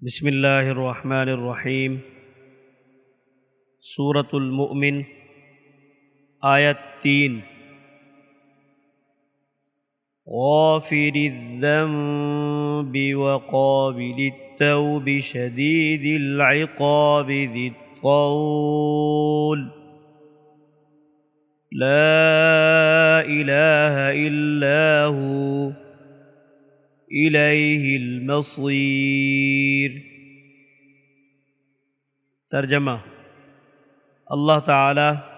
بسم اللہ الرحمن الرحیم۔ صورت المؤمن، آیت تین۔ غافر الذنب وقابل التوب شدید العقاب ذی الطول۔ لا الہ الا ہوا الیہ المصیر ترجمہ اللہ تعالی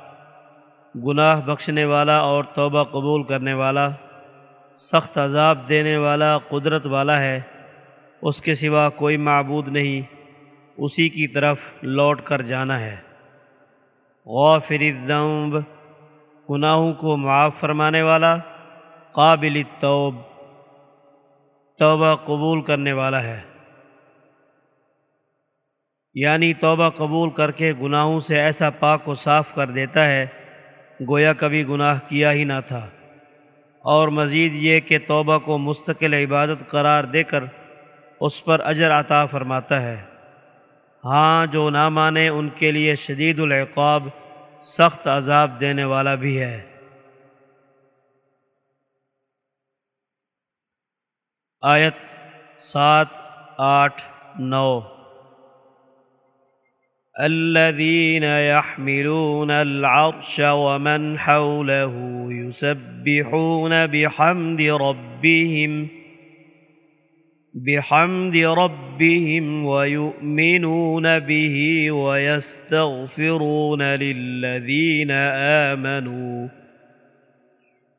گناہ بخشنے والا اور توبہ قبول کرنے والا، سخت عذاب دینے والا، قدرت والا ہے۔ اس کے سوا کوئی معبود نہیں، اسی کی طرف لوٹ کر جانا ہے۔ غافر الذنب، گناہوں کو معاف فرمانے والا، قابل التوب۔ توبہ قبول کرنے والا ہے۔ یعنی توبہ قبول کر کے گناہوں سے ایسا پاک و صاف کر دیتا ہے، گویا کبھی گناہ کیا ہی نہ تھا۔ اور مزید یہ کہ توبہ کو مستقل عبادت قرار دے کر اس پر اجر عطا فرماتا ہے۔ ہاں جو نہ مانے ان کے لیے شدید العقاب، سخت عذاب دینے والا بھی ہے۔ آیت سات آٹھ نو۔ الذين يحملون العرش ومن حوله يسبحون بحمد ربهم بحمد ربهم ويؤمنون به ويستغفرون للذين آمنوا۔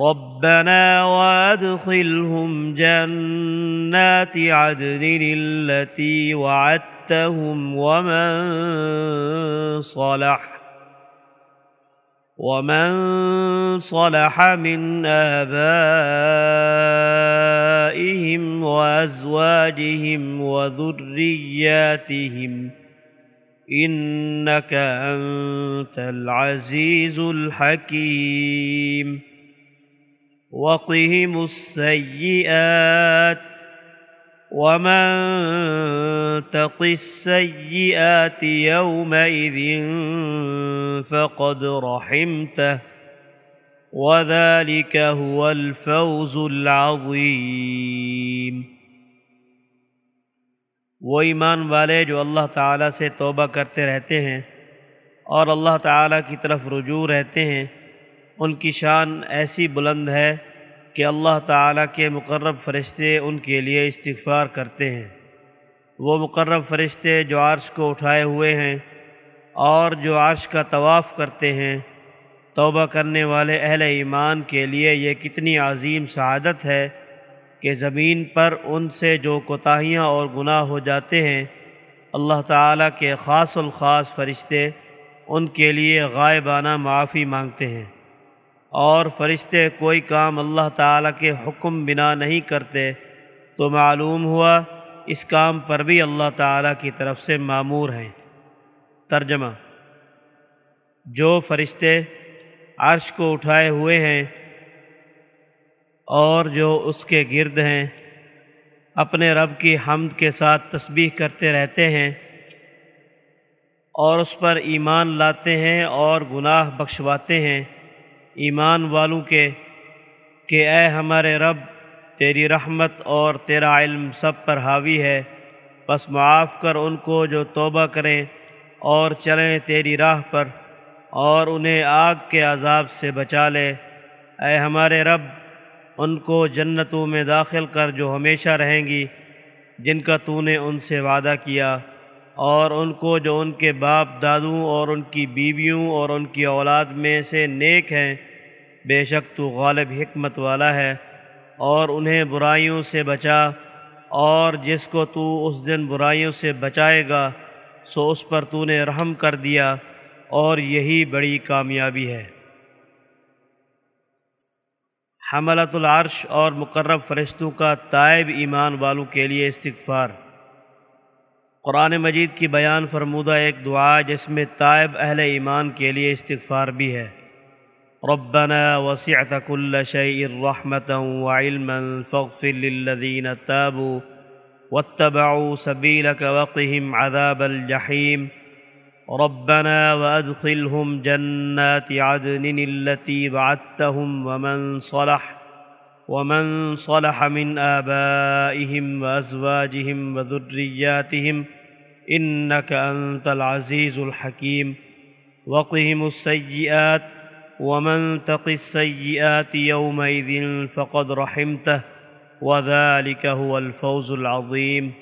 ربنا وادخلهم جنات عدن التي وعدتهم ومن صلح ومن صلح من آبائهم وأزواجهم وذرياتهم، إنك أنت العزيز الحكيم. وقهم السيئات ومن تق السيئات يومئذ فقد رحمته وذلك هو الفوز العظيم۔ وہ ایمان والے جو اللہ تعالیٰ سے توبہ کرتے رہتے ہیں اور اللہ تعالیٰ کی طرف رجوع رہتے ہیں ان کی شان ایسی بلند ہے کہ اللہ تعالیٰ کے مقرب فرشتے ان کے لیے استغفار کرتے ہیں۔ وہ مقرب فرشتے جو عرش کو اٹھائے ہوئے ہیں اور جو عرش کا طواف کرتے ہیں، توبہ کرنے والے اہل ایمان کے لیے یہ کتنی عظیم سعادت ہے کہ زمین پر ان سے جو کوتاہیاں اور گناہ ہو جاتے ہیں، اللہ تعالیٰ کے خاص الخاص فرشتے ان کے لیے غائبانہ معافی مانگتے ہیں۔ اور فرشتے کوئی کام اللہ تعالیٰ کے حکم بنا نہیں کرتے، تو معلوم ہوا اس کام پر بھی اللہ تعالیٰ کی طرف سے معمور ہیں۔ ترجمہ جو فرشتے عرش کو اٹھائے ہوئے ہیں اور جو اس کے گرد ہیں، اپنے رب کی حمد کے ساتھ تسبیح کرتے رہتے ہیں اور اس پر ایمان لاتے ہیں اور گناہ بخشواتے ہیں۔ ایمان والوں کے کہ اے ہمارے رب، تیری رحمت اور تیرا علم سب پر حاوی ہے۔ بس معاف کر ان کو جو توبہ کریں اور چلیں تیری راہ پر اور انہیں آگ کے عذاب سے بچا لے۔ اے ہمارے رب، ان کو جنتوں میں داخل کر جو ہمیشہ رہیں گی، جن کا تو نے ان سے وعدہ کیا۔ اور ان کو جو ان کے باپ دادوں اور ان کی بیویوں اور ان کی اولاد میں سے نیک ہیں، بے شک تو غالب حکمت والا ہے اور انہیں برائیوں سے بچا، اور جس کو تو اس دن برائیوں سے بچائے گا، سو اس پر تو نے رحم کر دیا اور یہی بڑی کامیابی ہے۔ حملت العرش اور مقرب فرشتوں کا تائب ایمان والوں کے لیے استغفار۔ قرآن مجید کی بیان فرمودہ ایک دعا جس میں تائب اہل ایمان کے لیے استغفار بھی ہے۔ ربنا وسعت كل شيء رحمة وعلما فاغفر للذين تابوا واتبعوا سبيلك وقهم عذاب الجحيم ربنا وادخلهم جنات عدن التي بعدتهم ومن صلح۔ ومن صلح من آبائهم وأزواجهم وذرياتهم إنك أنت العزيز الحكيم وقهم السيئات ومن تق السيئات يومئذ فقد رحمته وذلك هو الفوز العظيم